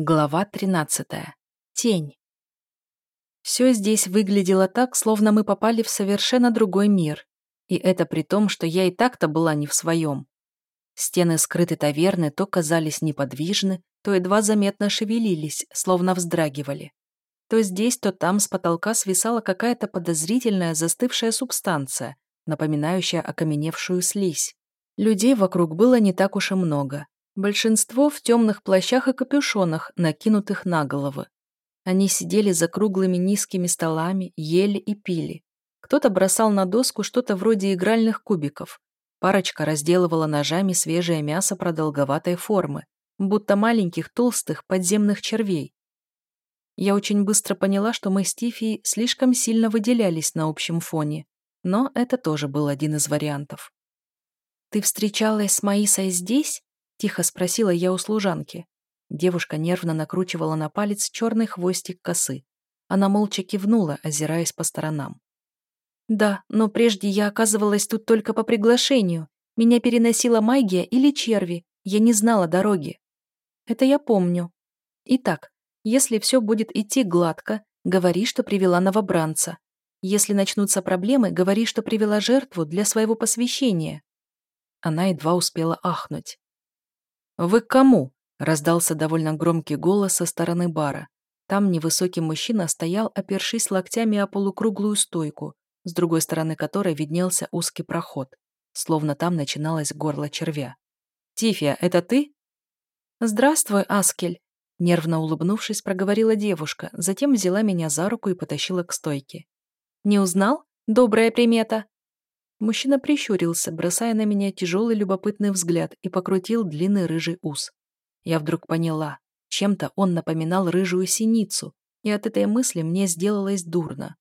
Глава 13. Тень. Все здесь выглядело так, словно мы попали в совершенно другой мир. И это при том, что я и так-то была не в своем. Стены скрытой таверны то казались неподвижны, то едва заметно шевелились, словно вздрагивали. То здесь, то там с потолка свисала какая-то подозрительная застывшая субстанция, напоминающая окаменевшую слизь. Людей вокруг было не так уж и много. Большинство в темных плащах и капюшонах, накинутых на головы. Они сидели за круглыми низкими столами, ели и пили. Кто-то бросал на доску что-то вроде игральных кубиков. Парочка разделывала ножами свежее мясо продолговатой формы, будто маленьких толстых подземных червей. Я очень быстро поняла, что мы с Тифией слишком сильно выделялись на общем фоне, но это тоже был один из вариантов. «Ты встречалась с Маисой здесь?» Тихо спросила я у служанки. Девушка нервно накручивала на палец черный хвостик косы. Она молча кивнула, озираясь по сторонам. «Да, но прежде я оказывалась тут только по приглашению. Меня переносила магия или черви. Я не знала дороги. Это я помню. Итак, если все будет идти гладко, говори, что привела новобранца. Если начнутся проблемы, говори, что привела жертву для своего посвящения». Она едва успела ахнуть. «Вы к кому?» – раздался довольно громкий голос со стороны бара. Там невысокий мужчина стоял, опершись локтями о полукруглую стойку, с другой стороны которой виднелся узкий проход, словно там начиналось горло червя. «Тифия, это ты?» «Здравствуй, Аскель», – нервно улыбнувшись, проговорила девушка, затем взяла меня за руку и потащила к стойке. «Не узнал? Добрая примета!» Мужчина прищурился, бросая на меня тяжелый любопытный взгляд и покрутил длинный рыжий ус. Я вдруг поняла, чем-то он напоминал рыжую синицу, и от этой мысли мне сделалось дурно.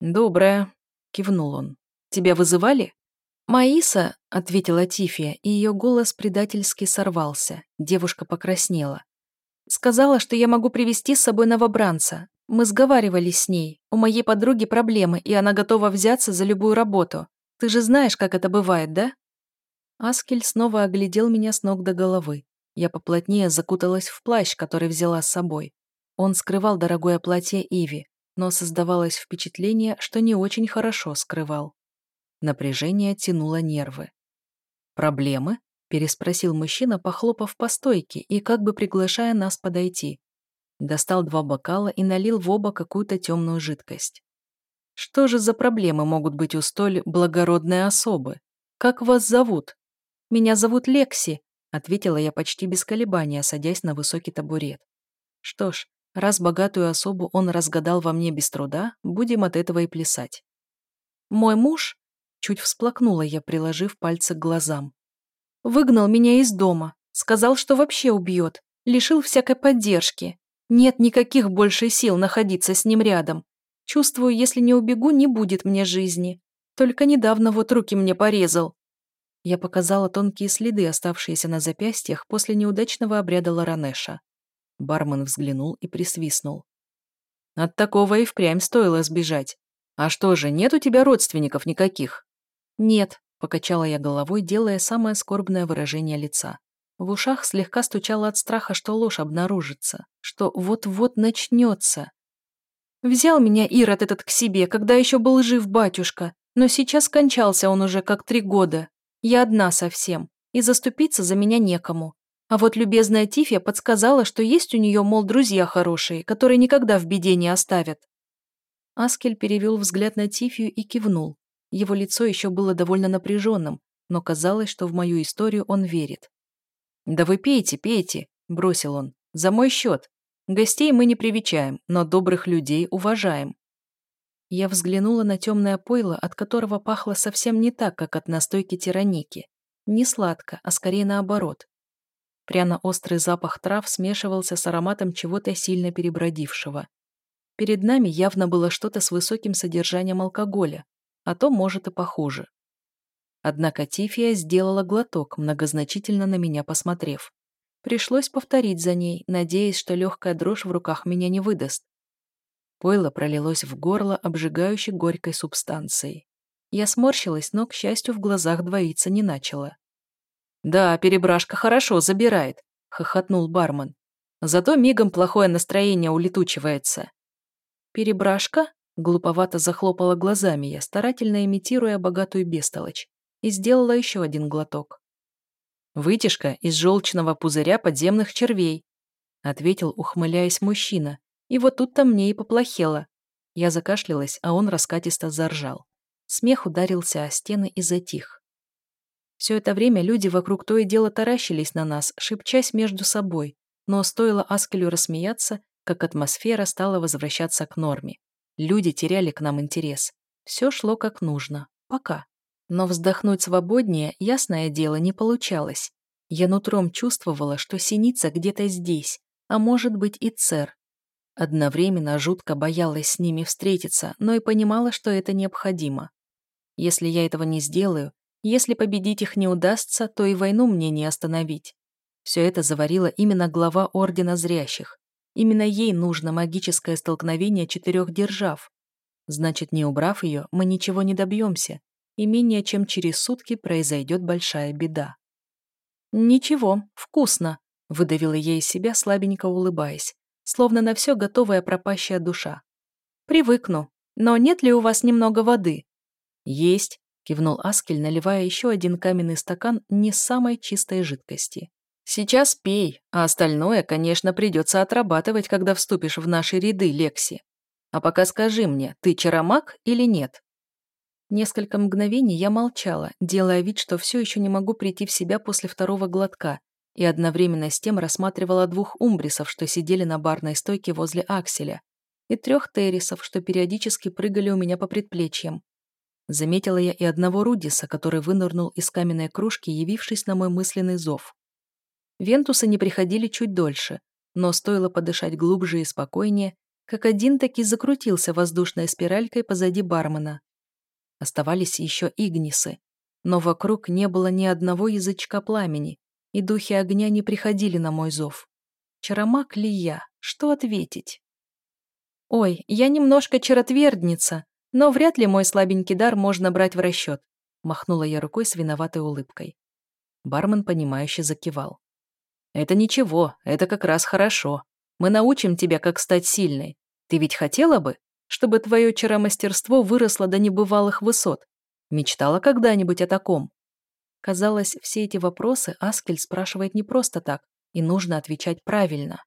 «Доброе», — кивнул он. «Тебя вызывали?» «Маиса», — ответила Тифия, и ее голос предательски сорвался. Девушка покраснела. «Сказала, что я могу привести с собой новобранца. Мы сговаривались с ней. У моей подруги проблемы, и она готова взяться за любую работу. Ты же знаешь, как это бывает, да?» Аскель снова оглядел меня с ног до головы. Я поплотнее закуталась в плащ, который взяла с собой. Он скрывал дорогое платье Иви, но создавалось впечатление, что не очень хорошо скрывал. Напряжение тянуло нервы. «Проблемы?» – переспросил мужчина, похлопав по стойке и как бы приглашая нас подойти. Достал два бокала и налил в оба какую-то темную жидкость. Что же за проблемы могут быть у столь благородной особы? Как вас зовут? Меня зовут Лекси, ответила я почти без колебания, садясь на высокий табурет. Что ж, раз богатую особу он разгадал во мне без труда, будем от этого и плясать. Мой муж, чуть всплакнула я, приложив пальцы к глазам, выгнал меня из дома, сказал, что вообще убьет, лишил всякой поддержки. Нет никаких больше сил находиться с ним рядом. Чувствую, если не убегу, не будет мне жизни. Только недавно вот руки мне порезал. Я показала тонкие следы, оставшиеся на запястьях после неудачного обряда Ларанеша. Бармен взглянул и присвистнул. От такого и впрямь стоило сбежать. А что же, нет у тебя родственников никаких? Нет, покачала я головой, делая самое скорбное выражение лица. В ушах слегка стучало от страха, что ложь обнаружится, что вот-вот начнется. Взял меня Ирод этот к себе, когда еще был жив батюшка, но сейчас скончался он уже как три года. Я одна совсем, и заступиться за меня некому. А вот любезная Тифия подсказала, что есть у нее, мол, друзья хорошие, которые никогда в беде не оставят. Аскель перевел взгляд на Тифию и кивнул. Его лицо еще было довольно напряженным, но казалось, что в мою историю он верит. «Да вы пейте, пейте», — бросил он, — «за мой счет. Гостей мы не привечаем, но добрых людей уважаем. Я взглянула на темное пойло, от которого пахло совсем не так, как от настойки тираники. Не сладко, а скорее наоборот. Пряно-острый запах трав смешивался с ароматом чего-то сильно перебродившего. Перед нами явно было что-то с высоким содержанием алкоголя, а то, может, и похуже. Однако Тифия сделала глоток, многозначительно на меня посмотрев. Пришлось повторить за ней, надеясь, что легкая дрожь в руках меня не выдаст. Пойло пролилось в горло обжигающей горькой субстанцией. Я сморщилась, но, к счастью, в глазах двоиться не начала. «Да, перебрашка хорошо забирает», — хохотнул бармен. Зато мигом плохое настроение улетучивается. Перебрашка? Глуповато захлопала глазами я, старательно имитируя богатую бестолочь, и сделала еще один глоток. «Вытяжка из желчного пузыря подземных червей», ответил, ухмыляясь мужчина. И вот тут-то мне и поплохело. Я закашлялась, а он раскатисто заржал. Смех ударился о стены и затих. Все это время люди вокруг то и дело таращились на нас, шепчась между собой, но стоило Аскелю рассмеяться, как атмосфера стала возвращаться к норме. Люди теряли к нам интерес. Все шло как нужно. Пока. Но вздохнуть свободнее, ясное дело, не получалось. Я нутром чувствовала, что синица где-то здесь, а может быть и цер. Одновременно жутко боялась с ними встретиться, но и понимала, что это необходимо. Если я этого не сделаю, если победить их не удастся, то и войну мне не остановить. Все это заварила именно глава Ордена Зрящих. Именно ей нужно магическое столкновение четырех держав. Значит, не убрав ее, мы ничего не добьемся, и менее чем через сутки произойдет большая беда. «Ничего, вкусно», — выдавила из себя, слабенько улыбаясь, словно на все готовая пропащая душа. «Привыкну. Но нет ли у вас немного воды?» «Есть», — кивнул Аскель, наливая еще один каменный стакан не самой чистой жидкости. Сейчас пей, а остальное, конечно, придется отрабатывать, когда вступишь в наши ряды, Лекси. А пока скажи мне, ты чаромаг или нет?» Несколько мгновений я молчала, делая вид, что все еще не могу прийти в себя после второго глотка, и одновременно с тем рассматривала двух умбрисов, что сидели на барной стойке возле акселя, и трех террисов, что периодически прыгали у меня по предплечьям. Заметила я и одного Рудиса, который вынырнул из каменной кружки, явившись на мой мысленный зов. Вентусы не приходили чуть дольше, но стоило подышать глубже и спокойнее, как один таки закрутился воздушной спиралькой позади бармена. Оставались еще игнисы, но вокруг не было ни одного язычка пламени, и духи огня не приходили на мой зов. Чаромак ли я? Что ответить? «Ой, я немножко чаротвердница, но вряд ли мой слабенький дар можно брать в расчет», махнула я рукой с виноватой улыбкой. Бармен, понимающе закивал. Это ничего, это как раз хорошо. Мы научим тебя, как стать сильной. Ты ведь хотела бы, чтобы твое чаромастерство выросло до небывалых высот? Мечтала когда-нибудь о таком? Казалось, все эти вопросы Аскель спрашивает не просто так, и нужно отвечать правильно.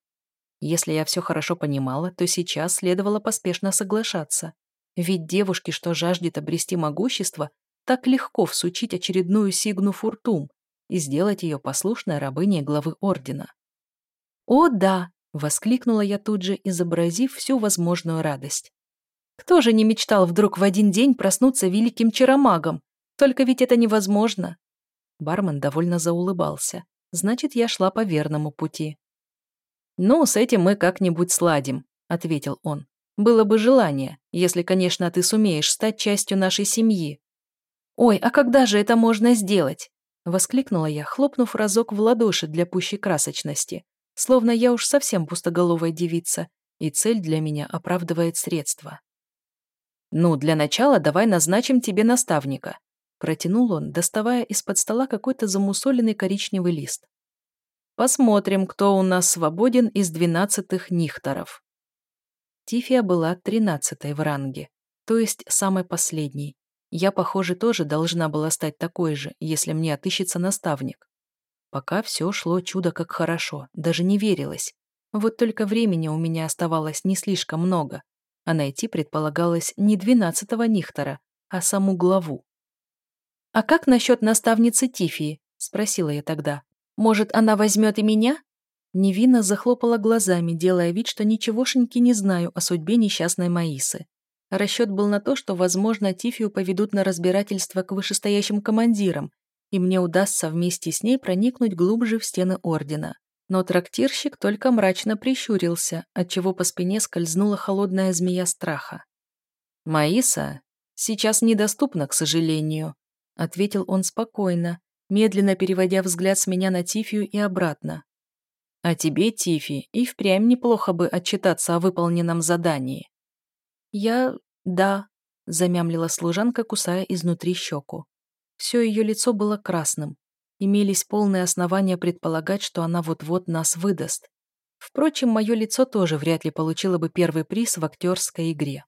Если я все хорошо понимала, то сейчас следовало поспешно соглашаться. Ведь девушке, что жаждет обрести могущество, так легко всучить очередную сигну фуртум, и сделать ее послушной рабыней главы ордена. «О, да!» — воскликнула я тут же, изобразив всю возможную радость. «Кто же не мечтал вдруг в один день проснуться великим чаромагом? Только ведь это невозможно!» Бармен довольно заулыбался. «Значит, я шла по верному пути». «Ну, с этим мы как-нибудь сладим», — ответил он. «Было бы желание, если, конечно, ты сумеешь стать частью нашей семьи». «Ой, а когда же это можно сделать?» Воскликнула я, хлопнув разок в ладоши для пущей красочности, словно я уж совсем пустоголовая девица, и цель для меня оправдывает средства. «Ну, для начала давай назначим тебе наставника», протянул он, доставая из-под стола какой-то замусоленный коричневый лист. «Посмотрим, кто у нас свободен из двенадцатых нихторов». Тифия была тринадцатой в ранге, то есть самой последней, я, похоже, тоже должна была стать такой же, если мне отыщется наставник. Пока все шло чудо как хорошо, даже не верилось. Вот только времени у меня оставалось не слишком много, а найти предполагалось не двенадцатого Нихтора, а саму главу. «А как насчет наставницы Тифии?» – спросила я тогда. «Может, она возьмет и меня?» Невинно захлопала глазами, делая вид, что ничегошеньки не знаю о судьбе несчастной Маисы. Расчет был на то, что, возможно, Тифию поведут на разбирательство к вышестоящим командирам, и мне удастся вместе с ней проникнуть глубже в стены Ордена. Но трактирщик только мрачно прищурился, отчего по спине скользнула холодная змея страха. «Маиса сейчас недоступна, к сожалению», — ответил он спокойно, медленно переводя взгляд с меня на Тифию и обратно. «А тебе, Тифи, и впрямь неплохо бы отчитаться о выполненном задании. «Я... да», — замямлила служанка, кусая изнутри щеку. Все ее лицо было красным. Имелись полные основания предполагать, что она вот-вот нас выдаст. Впрочем, мое лицо тоже вряд ли получило бы первый приз в актерской игре.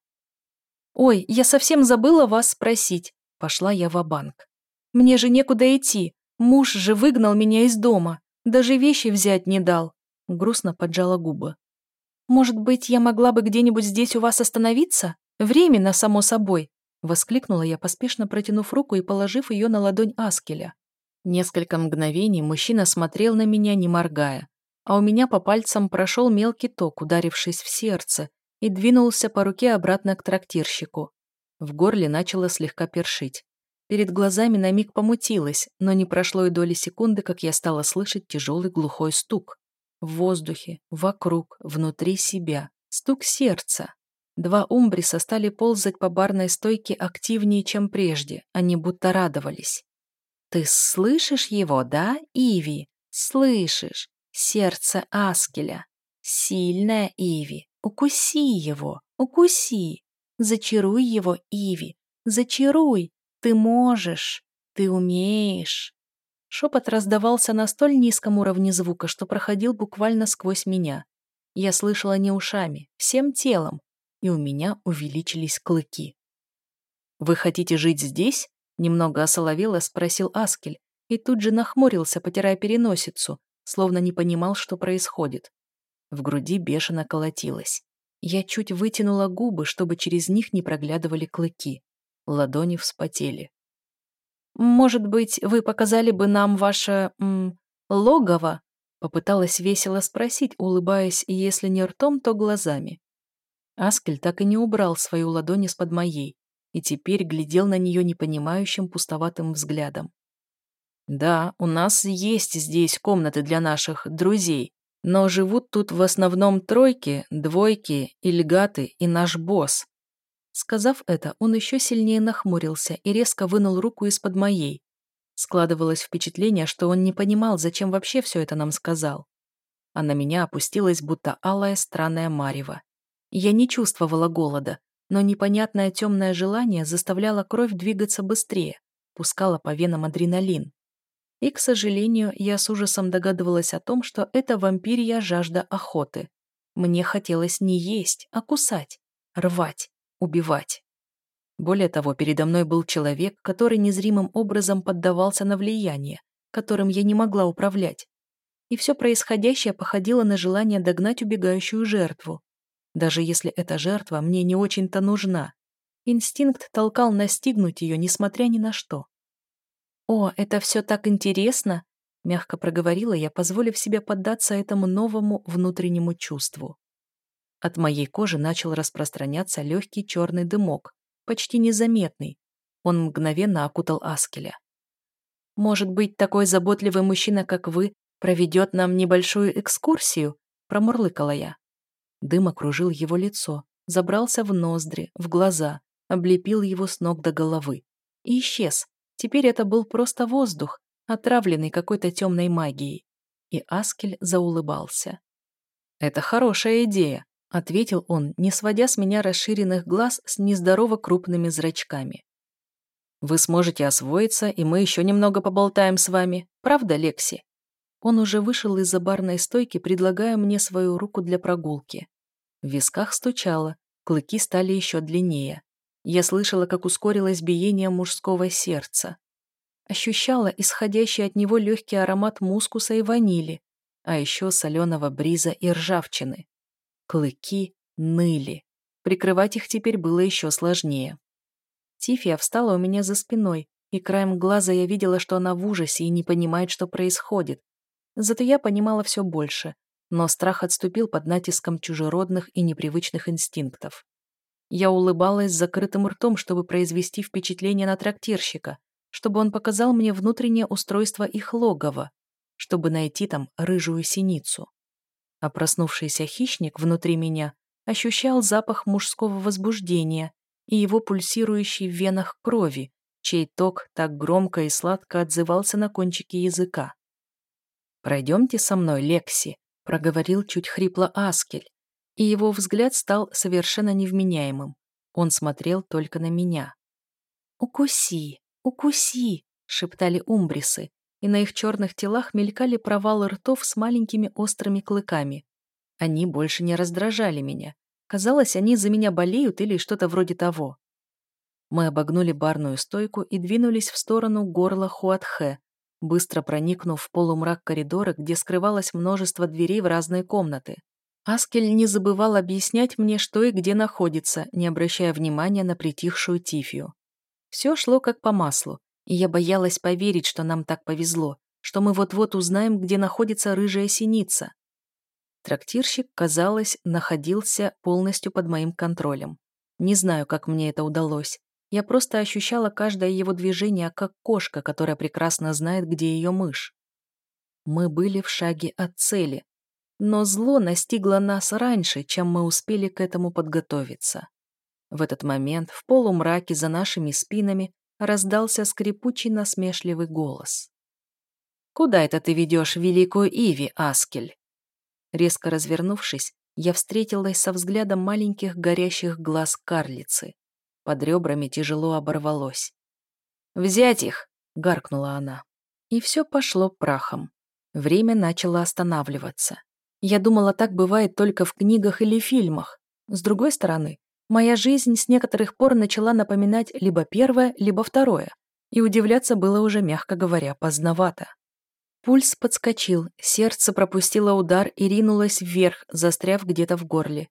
«Ой, я совсем забыла вас спросить», — пошла я в банк «Мне же некуда идти. Муж же выгнал меня из дома. Даже вещи взять не дал», — грустно поджала губы. «Может быть, я могла бы где-нибудь здесь у вас остановиться? Временно, само собой», — воскликнула я, поспешно протянув руку и положив ее на ладонь Аскеля. Несколько мгновений мужчина смотрел на меня, не моргая, а у меня по пальцам прошел мелкий ток, ударившись в сердце, и двинулся по руке обратно к трактирщику. В горле начало слегка першить. Перед глазами на миг помутилось, но не прошло и доли секунды, как я стала слышать тяжелый глухой стук. В воздухе, вокруг, внутри себя. Стук сердца. Два умбриса стали ползать по барной стойке активнее, чем прежде. Они будто радовались. «Ты слышишь его, да, Иви? Слышишь? Сердце Аскеля. Сильное Иви. Укуси его, укуси. Зачаруй его, Иви. Зачаруй. Ты можешь. Ты умеешь. Шепот раздавался на столь низком уровне звука, что проходил буквально сквозь меня. Я слышала не ушами, всем телом, и у меня увеличились клыки. «Вы хотите жить здесь?» Немного осоловело спросил Аскель и тут же нахмурился, потирая переносицу, словно не понимал, что происходит. В груди бешено колотилось. Я чуть вытянула губы, чтобы через них не проглядывали клыки. Ладони вспотели. «Может быть, вы показали бы нам ваше... М, логово?» Попыталась весело спросить, улыбаясь, если не ртом, то глазами. Аскель так и не убрал свою ладонь из-под моей и теперь глядел на нее непонимающим пустоватым взглядом. «Да, у нас есть здесь комнаты для наших друзей, но живут тут в основном тройки, двойки, ильгаты и наш босс. Сказав это, он еще сильнее нахмурился и резко вынул руку из-под моей. Складывалось впечатление, что он не понимал, зачем вообще все это нам сказал. А на меня опустилась будто алая странная марево. Я не чувствовала голода, но непонятное темное желание заставляло кровь двигаться быстрее, пускало по венам адреналин. И, к сожалению, я с ужасом догадывалась о том, что это вампирья жажда охоты. Мне хотелось не есть, а кусать, рвать, убивать. Более того, передо мной был человек, который незримым образом поддавался на влияние, которым я не могла управлять. И все происходящее походило на желание догнать убегающую жертву. Даже если эта жертва мне не очень-то нужна. Инстинкт толкал настигнуть ее, несмотря ни на что. «О, это все так интересно!» — мягко проговорила я, позволив себе поддаться этому новому внутреннему чувству. От моей кожи начал распространяться легкий черный дымок, почти незаметный. Он мгновенно окутал Аскеля. «Может быть, такой заботливый мужчина, как вы, проведет нам небольшую экскурсию?» — промурлыкала я. Дым окружил его лицо, забрался в ноздри, в глаза, облепил его с ног до головы. И исчез, Теперь это был просто воздух, отравленный какой-то темной магией. И Аскель заулыбался. «Это хорошая идея», — ответил он, не сводя с меня расширенных глаз с нездорово крупными зрачками. «Вы сможете освоиться, и мы еще немного поболтаем с вами. Правда, Лекси?» Он уже вышел из-за барной стойки, предлагая мне свою руку для прогулки. В висках стучало, клыки стали еще длиннее. Я слышала, как ускорилось биение мужского сердца. Ощущала исходящий от него легкий аромат мускуса и ванили, а еще соленого бриза и ржавчины. Клыки ныли. Прикрывать их теперь было еще сложнее. Тифия встала у меня за спиной, и краем глаза я видела, что она в ужасе и не понимает, что происходит. Зато я понимала все больше, но страх отступил под натиском чужеродных и непривычных инстинктов. Я улыбалась с закрытым ртом, чтобы произвести впечатление на трактирщика, чтобы он показал мне внутреннее устройство их логова, чтобы найти там рыжую синицу. А проснувшийся хищник внутри меня ощущал запах мужского возбуждения и его пульсирующий в венах крови, чей ток так громко и сладко отзывался на кончике языка. «Пройдемте со мной, Лекси», — проговорил чуть хрипло Аскель, и его взгляд стал совершенно невменяемым. Он смотрел только на меня. «Укуси, укуси!» — шептали умбрисы, и на их черных телах мелькали провалы ртов с маленькими острыми клыками. Они больше не раздражали меня. Казалось, они за меня болеют или что-то вроде того. Мы обогнули барную стойку и двинулись в сторону горла Хуатхэ, быстро проникнув в полумрак коридора, где скрывалось множество дверей в разные комнаты. Аскель не забывал объяснять мне, что и где находится, не обращая внимания на притихшую Тифию. Все шло как по маслу, и я боялась поверить, что нам так повезло, что мы вот-вот узнаем, где находится рыжая синица. Трактирщик, казалось, находился полностью под моим контролем. Не знаю, как мне это удалось. Я просто ощущала каждое его движение, как кошка, которая прекрасно знает, где ее мышь. Мы были в шаге от цели, но зло настигло нас раньше, чем мы успели к этому подготовиться. В этот момент в полумраке за нашими спинами раздался скрипучий насмешливый голос. «Куда это ты ведешь великую Иви, Аскель?» Резко развернувшись, я встретилась со взглядом маленьких горящих глаз карлицы. Под ребрами тяжело оборвалось. «Взять их!» — гаркнула она. И все пошло прахом. Время начало останавливаться. Я думала, так бывает только в книгах или фильмах. С другой стороны, моя жизнь с некоторых пор начала напоминать либо первое, либо второе. И удивляться было уже, мягко говоря, поздновато. Пульс подскочил, сердце пропустило удар и ринулось вверх, застряв где-то в горле.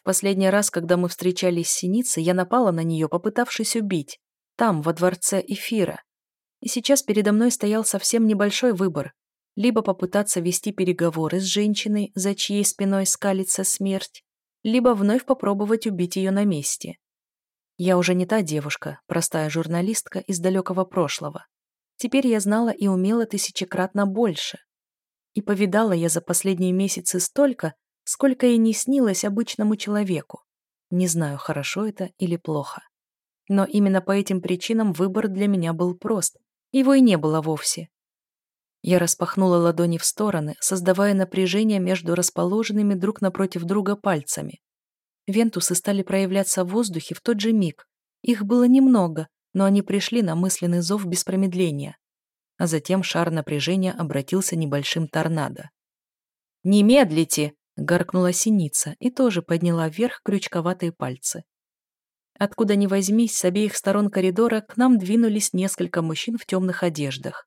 В последний раз, когда мы встречались с Синицей, я напала на нее, попытавшись убить. Там, во дворце Эфира. И сейчас передо мной стоял совсем небольшой выбор либо попытаться вести переговоры с женщиной, за чьей спиной скалится смерть, либо вновь попробовать убить ее на месте. Я уже не та девушка, простая журналистка из далекого прошлого. Теперь я знала и умела тысячекратно больше. И повидала я за последние месяцы столько, сколько и не снилось обычному человеку. Не знаю, хорошо это или плохо. Но именно по этим причинам выбор для меня был прост. Его и не было вовсе. Я распахнула ладони в стороны, создавая напряжение между расположенными друг напротив друга пальцами. Вентусы стали проявляться в воздухе в тот же миг. Их было немного, но они пришли на мысленный зов без промедления. А затем шар напряжения обратился небольшим торнадо. «Не медлите!» — гаркнула синица и тоже подняла вверх крючковатые пальцы. Откуда ни возьмись, с обеих сторон коридора к нам двинулись несколько мужчин в темных одеждах.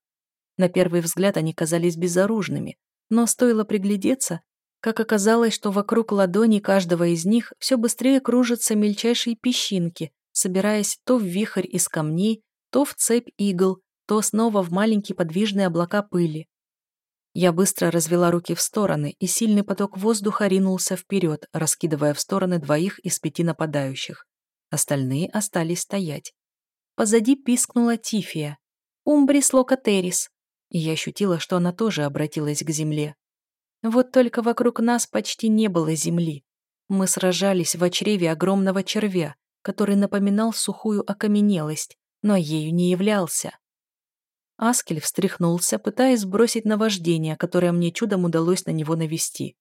На первый взгляд они казались безоружными, но стоило приглядеться, как оказалось, что вокруг ладони каждого из них все быстрее кружатся мельчайшие песчинки, собираясь то в вихрь из камней, то в цепь игл, то снова в маленькие подвижные облака пыли. Я быстро развела руки в стороны, и сильный поток воздуха ринулся вперед, раскидывая в стороны двоих из пяти нападающих. Остальные остались стоять. Позади пискнула Тифия. «Умбрис локатерис», и я ощутила, что она тоже обратилась к земле. Вот только вокруг нас почти не было земли. Мы сражались в чреве огромного червя, который напоминал сухую окаменелость, но ею не являлся. Аскель встряхнулся, пытаясь сбросить наваждение, которое мне чудом удалось на него навести.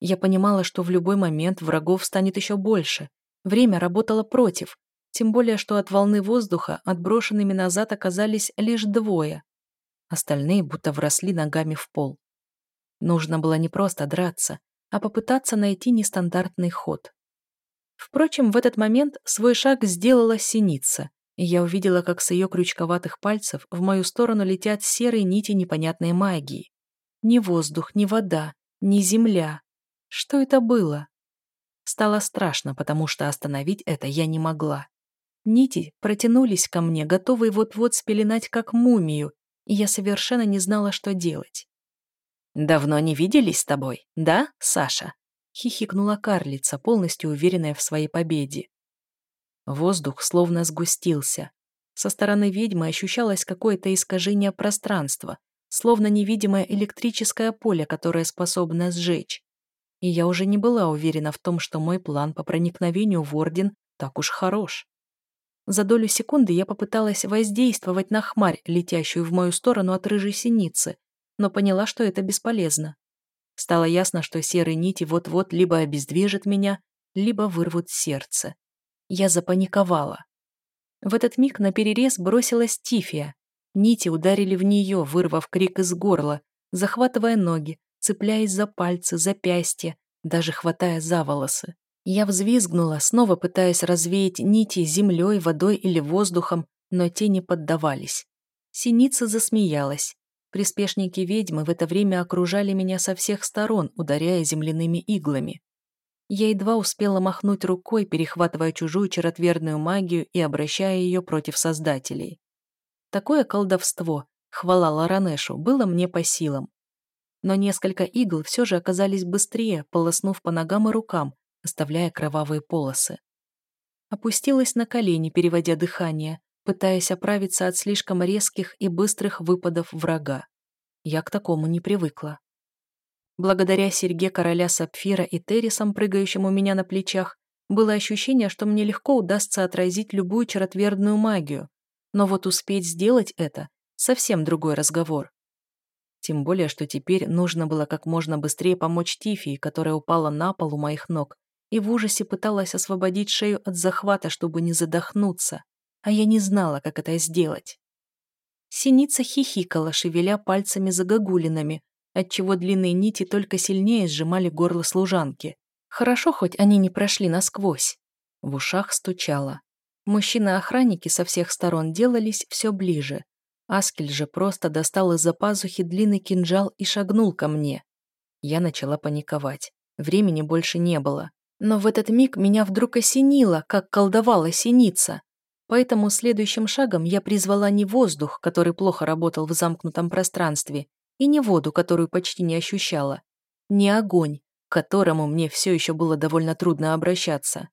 Я понимала, что в любой момент врагов станет еще больше. Время работало против, тем более, что от волны воздуха отброшенными назад оказались лишь двое. Остальные будто вросли ногами в пол. Нужно было не просто драться, а попытаться найти нестандартный ход. Впрочем, в этот момент свой шаг сделала синица, и я увидела, как с ее крючковатых пальцев в мою сторону летят серые нити непонятной магии. Ни воздух, ни вода, ни земля. Что это было? Стало страшно, потому что остановить это я не могла. Нити протянулись ко мне, готовые вот-вот спеленать как мумию, и я совершенно не знала, что делать. «Давно не виделись с тобой, да, Саша?» — хихикнула карлица, полностью уверенная в своей победе. Воздух словно сгустился. Со стороны ведьмы ощущалось какое-то искажение пространства, словно невидимое электрическое поле, которое способно сжечь. И я уже не была уверена в том, что мой план по проникновению в Орден так уж хорош. За долю секунды я попыталась воздействовать на хмарь, летящую в мою сторону от рыжей синицы, но поняла, что это бесполезно. Стало ясно, что серые нити вот-вот либо обездвижат меня, либо вырвут сердце. Я запаниковала. В этот миг на перерез бросилась Тифия. Нити ударили в нее, вырвав крик из горла, захватывая ноги, цепляясь за пальцы, запястья, даже хватая за волосы. Я взвизгнула, снова пытаясь развеять нити землей, водой или воздухом, но те не поддавались. Синица засмеялась. Приспешники ведьмы в это время окружали меня со всех сторон, ударяя земляными иглами. Я едва успела махнуть рукой, перехватывая чужую черотверную магию и обращая ее против создателей. Такое колдовство, хвала Ларанешу, было мне по силам. Но несколько игл все же оказались быстрее, полоснув по ногам и рукам, оставляя кровавые полосы. Опустилась на колени, переводя дыхание, пытаясь оправиться от слишком резких и быстрых выпадов врага. Я к такому не привыкла. Благодаря серьге короля Сапфира и Террисам, прыгающим у меня на плечах, было ощущение, что мне легко удастся отразить любую черотвердную магию, но вот успеть сделать это — совсем другой разговор. Тем более, что теперь нужно было как можно быстрее помочь Тифии, которая упала на пол у моих ног и в ужасе пыталась освободить шею от захвата, чтобы не задохнуться, а я не знала, как это сделать. Синица хихикала, шевеля пальцами загогулинами, отчего длинные нити только сильнее сжимали горло служанки. Хорошо, хоть они не прошли насквозь. В ушах стучало. Мужчины-охранники со всех сторон делались все ближе. Аскель же просто достал из-за пазухи длинный кинжал и шагнул ко мне. Я начала паниковать. Времени больше не было. Но в этот миг меня вдруг осенило, как колдовала синица. Поэтому следующим шагом я призвала не воздух, который плохо работал в замкнутом пространстве, и не воду, которую почти не ощущала, не огонь, к которому мне все еще было довольно трудно обращаться.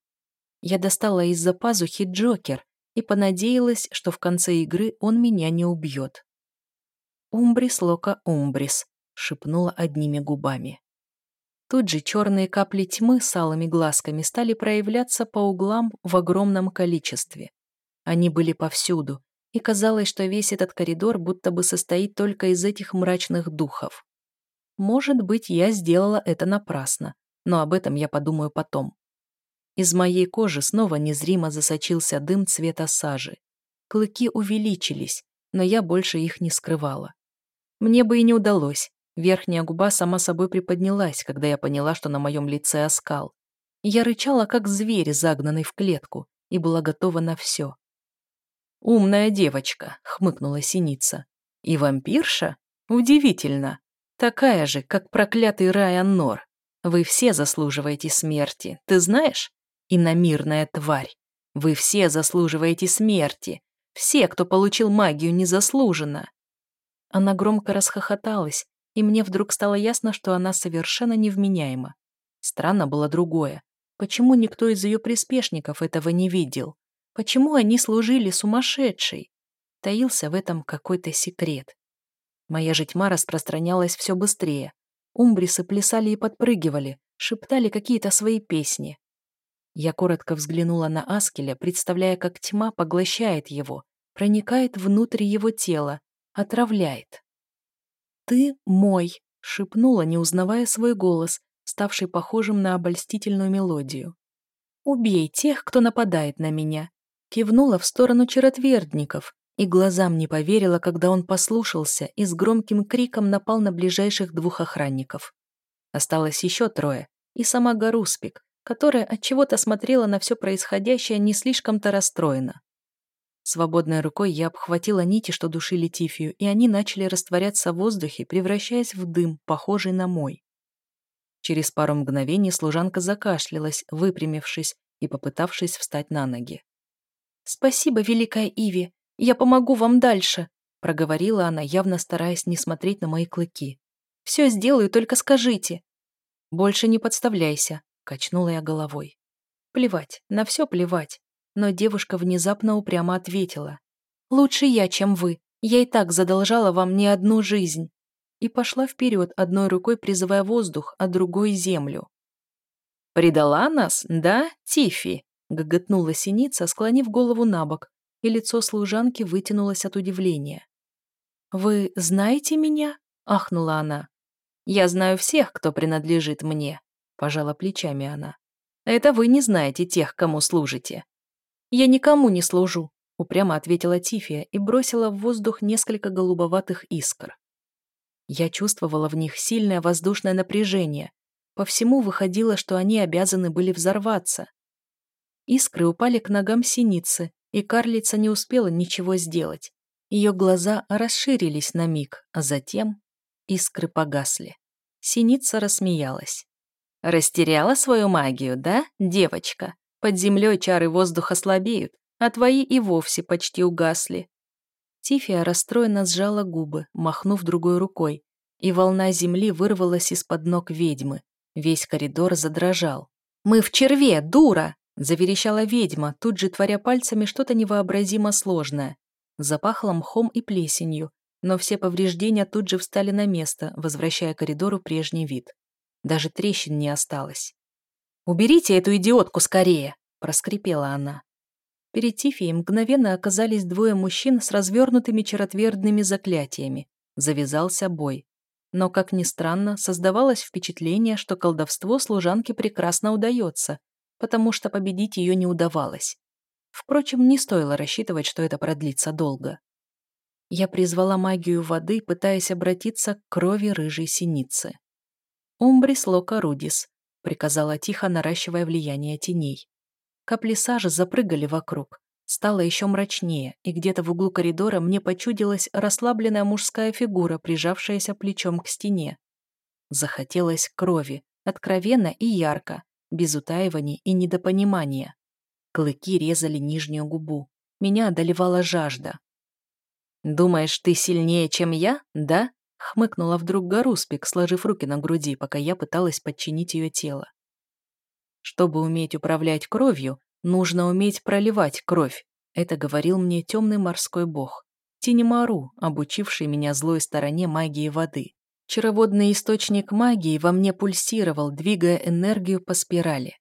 Я достала из-за пазухи Джокер и понадеялась, что в конце игры он меня не убьет. «Умбрис лока умбрис», — шепнула одними губами. Тут же черные капли тьмы с алыми глазками стали проявляться по углам в огромном количестве. Они были повсюду, и казалось, что весь этот коридор будто бы состоит только из этих мрачных духов. Может быть, я сделала это напрасно, но об этом я подумаю потом. Из моей кожи снова незримо засочился дым цвета сажи. Клыки увеличились, но я больше их не скрывала. Мне бы и не удалось. Верхняя губа сама собой приподнялась, когда я поняла, что на моем лице оскал. Я рычала, как зверь, загнанный в клетку, и была готова на все. «Умная девочка», — хмыкнула синица. «И вампирша? Удивительно. Такая же, как проклятый Райан Нор. Вы все заслуживаете смерти, ты знаешь? Иномирная тварь. Вы все заслуживаете смерти. Все, кто получил магию незаслуженно». Она громко расхохоталась, и мне вдруг стало ясно, что она совершенно невменяема. Странно было другое. Почему никто из ее приспешников этого не видел? Почему они служили сумасшедшей? Таился в этом какой-то секрет. Моя же тьма распространялась все быстрее. Умбрисы плясали и подпрыгивали, шептали какие-то свои песни. Я коротко взглянула на Аскеля, представляя, как тьма поглощает его, проникает внутрь его тела, отравляет. «Ты мой», — шепнула, не узнавая свой голос, ставший похожим на обольстительную мелодию. «Убей тех, кто нападает на меня, Кивнула в сторону черотвердников и глазам не поверила, когда он послушался и с громким криком напал на ближайших двух охранников. Осталось еще трое, и сама Гаруспик, которая от чего то смотрела на все происходящее не слишком-то расстроена. Свободной рукой я обхватила нити, что душили Тифию, и они начали растворяться в воздухе, превращаясь в дым, похожий на мой. Через пару мгновений служанка закашлялась, выпрямившись и попытавшись встать на ноги. «Спасибо, Великая Иви, я помогу вам дальше», проговорила она, явно стараясь не смотреть на мои клыки. «Все сделаю, только скажите». «Больше не подставляйся», — качнула я головой. Плевать, на все плевать. Но девушка внезапно упрямо ответила. «Лучше я, чем вы. Я и так задолжала вам не одну жизнь». И пошла вперед, одной рукой призывая воздух, а другой — землю. «Предала нас, да, Тифи?» Гоготнула синица, склонив голову на бок, и лицо служанки вытянулось от удивления. «Вы знаете меня?» — ахнула она. «Я знаю всех, кто принадлежит мне», — пожала плечами она. «Это вы не знаете тех, кому служите». «Я никому не служу», — упрямо ответила Тифия и бросила в воздух несколько голубоватых искр. Я чувствовала в них сильное воздушное напряжение. По всему выходило, что они обязаны были взорваться. Искры упали к ногам синицы, и карлица не успела ничего сделать. Ее глаза расширились на миг, а затем искры погасли. Синица рассмеялась. «Растеряла свою магию, да, девочка? Под землей чары воздуха слабеют, а твои и вовсе почти угасли». Тифия расстроенно сжала губы, махнув другой рукой, и волна земли вырвалась из-под ног ведьмы. Весь коридор задрожал. «Мы в черве, дура!» – заверещала ведьма, тут же творя пальцами что-то невообразимо сложное. Запахло мхом и плесенью, но все повреждения тут же встали на место, возвращая коридору прежний вид. Даже трещин не осталось. «Уберите эту идиотку скорее!» – проскрипела она. Перед Тифией мгновенно оказались двое мужчин с развернутыми черотвердными заклятиями. Завязался бой. Но, как ни странно, создавалось впечатление, что колдовство служанке прекрасно удается, потому что победить ее не удавалось. Впрочем, не стоило рассчитывать, что это продлится долго. Я призвала магию воды, пытаясь обратиться к крови рыжей синицы. «Умбрис лока рудис», — приказала тихо, наращивая влияние теней. Капли сажи запрыгали вокруг. Стало еще мрачнее, и где-то в углу коридора мне почудилась расслабленная мужская фигура, прижавшаяся плечом к стене. Захотелось крови, откровенно и ярко, без утаиваний и недопонимания. Клыки резали нижнюю губу. Меня одолевала жажда. «Думаешь, ты сильнее, чем я, да?» хмыкнула вдруг Гаруспик, сложив руки на груди, пока я пыталась подчинить ее тело. Чтобы уметь управлять кровью, нужно уметь проливать кровь. Это говорил мне темный морской бог. Тинемару, обучивший меня злой стороне магии воды. Чароводный источник магии во мне пульсировал, двигая энергию по спирали.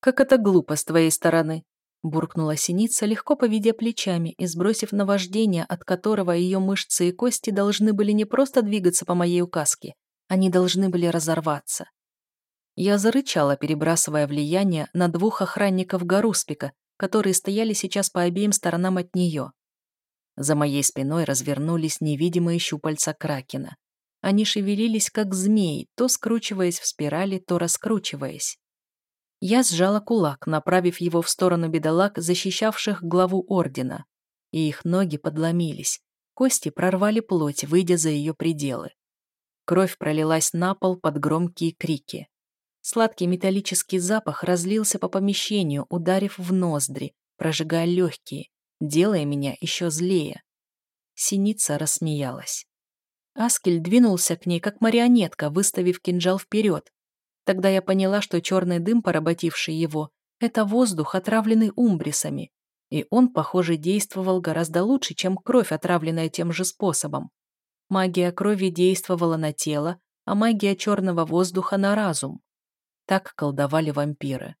«Как это глупо с твоей стороны!» буркнула синица, легко поведя плечами и сбросив наваждение, от которого ее мышцы и кости должны были не просто двигаться по моей указке, они должны были разорваться. Я зарычала, перебрасывая влияние на двух охранников Гаруспика, которые стояли сейчас по обеим сторонам от нее. За моей спиной развернулись невидимые щупальца Кракена. Они шевелились, как змеи, то скручиваясь в спирали, то раскручиваясь. Я сжала кулак, направив его в сторону бедолаг, защищавших главу ордена. И их ноги подломились. Кости прорвали плоть, выйдя за ее пределы. Кровь пролилась на пол под громкие крики. Сладкий металлический запах разлился по помещению, ударив в ноздри, прожигая легкие, делая меня еще злее. Синица рассмеялась. Аскель двинулся к ней, как марионетка, выставив кинжал вперед. Тогда я поняла, что черный дым, поработивший его, это воздух, отравленный умбрисами, и он, похоже, действовал гораздо лучше, чем кровь, отравленная тем же способом. Магия крови действовала на тело, а магия черного воздуха на разум. Так колдовали вампиры.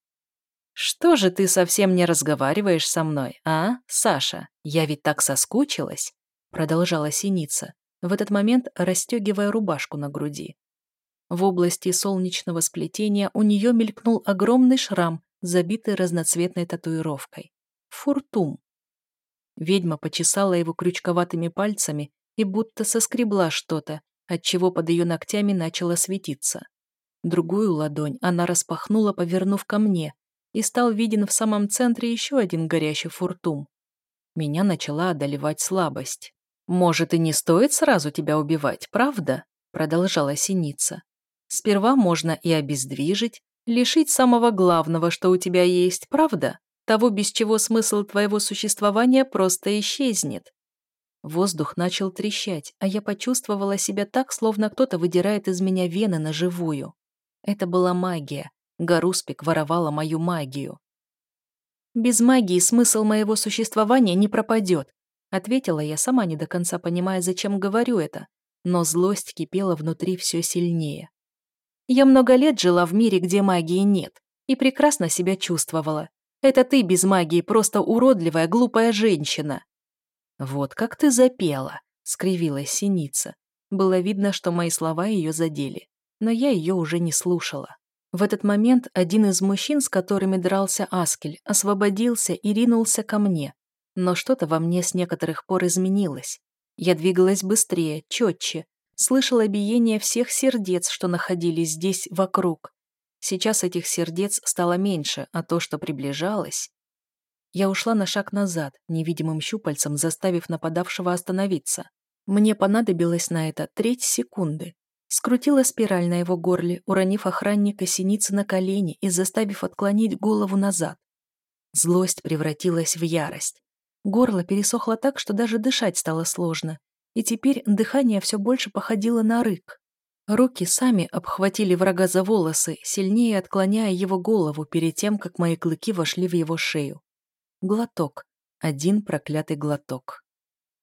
«Что же ты совсем не разговариваешь со мной, а, Саша? Я ведь так соскучилась!» Продолжала синица, в этот момент расстегивая рубашку на груди. В области солнечного сплетения у нее мелькнул огромный шрам, забитый разноцветной татуировкой. Фуртум. Ведьма почесала его крючковатыми пальцами и будто соскребла что-то, отчего под ее ногтями начало светиться. Другую ладонь она распахнула, повернув ко мне, и стал виден в самом центре еще один горящий фуртум. Меня начала одолевать слабость. «Может, и не стоит сразу тебя убивать, правда?» продолжала синица. «Сперва можно и обездвижить, лишить самого главного, что у тебя есть, правда? Того, без чего смысл твоего существования просто исчезнет». Воздух начал трещать, а я почувствовала себя так, словно кто-то выдирает из меня вены на живую. Это была магия. Гаруспик воровала мою магию. «Без магии смысл моего существования не пропадет», ответила я, сама не до конца понимая, зачем говорю это, но злость кипела внутри все сильнее. Я много лет жила в мире, где магии нет, и прекрасно себя чувствовала. Это ты без магии просто уродливая, глупая женщина. Вот как ты запела, скривилась синица. Было видно, что мои слова ее задели но я ее уже не слушала. В этот момент один из мужчин, с которыми дрался Аскель, освободился и ринулся ко мне. Но что-то во мне с некоторых пор изменилось. Я двигалась быстрее, четче, слышала биение всех сердец, что находились здесь вокруг, Сейчас этих сердец стало меньше, а то, что приближалось... Я ушла на шаг назад, невидимым щупальцем заставив нападавшего остановиться. Мне понадобилось на это треть секунды. Скрутила спираль на его горле, уронив охранника синицы на колени и заставив отклонить голову назад. Злость превратилась в ярость. Горло пересохло так, что даже дышать стало сложно, и теперь дыхание все больше походило на рык. Руки сами обхватили врага за волосы, сильнее отклоняя его голову перед тем, как мои клыки вошли в его шею. Глоток. Один проклятый глоток.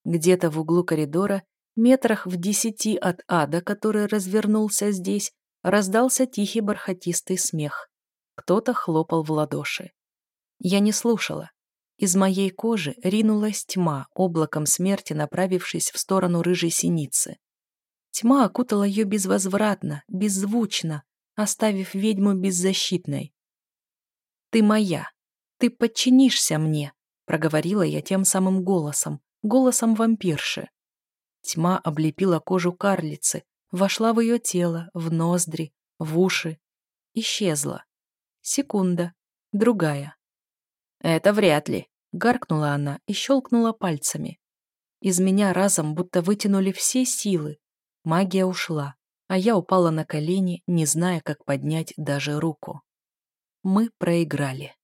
Где-то в углу коридора, метрах в десяти от ада, который развернулся здесь, раздался тихий бархатистый смех. Кто-то хлопал в ладоши. Я не слушала. Из моей кожи ринулась тьма, облаком смерти направившись в сторону рыжей синицы. Тьма окутала ее безвозвратно, беззвучно, оставив ведьму беззащитной. «Ты моя. Ты подчинишься мне», — проговорила я тем самым голосом, голосом вампирши. Тьма облепила кожу карлицы, вошла в ее тело, в ноздри, в уши. Исчезла. Секунда. Другая. «Это вряд ли», — гаркнула она и щелкнула пальцами. Из меня разом будто вытянули все силы. Магия ушла, а я упала на колени, не зная, как поднять даже руку. Мы проиграли.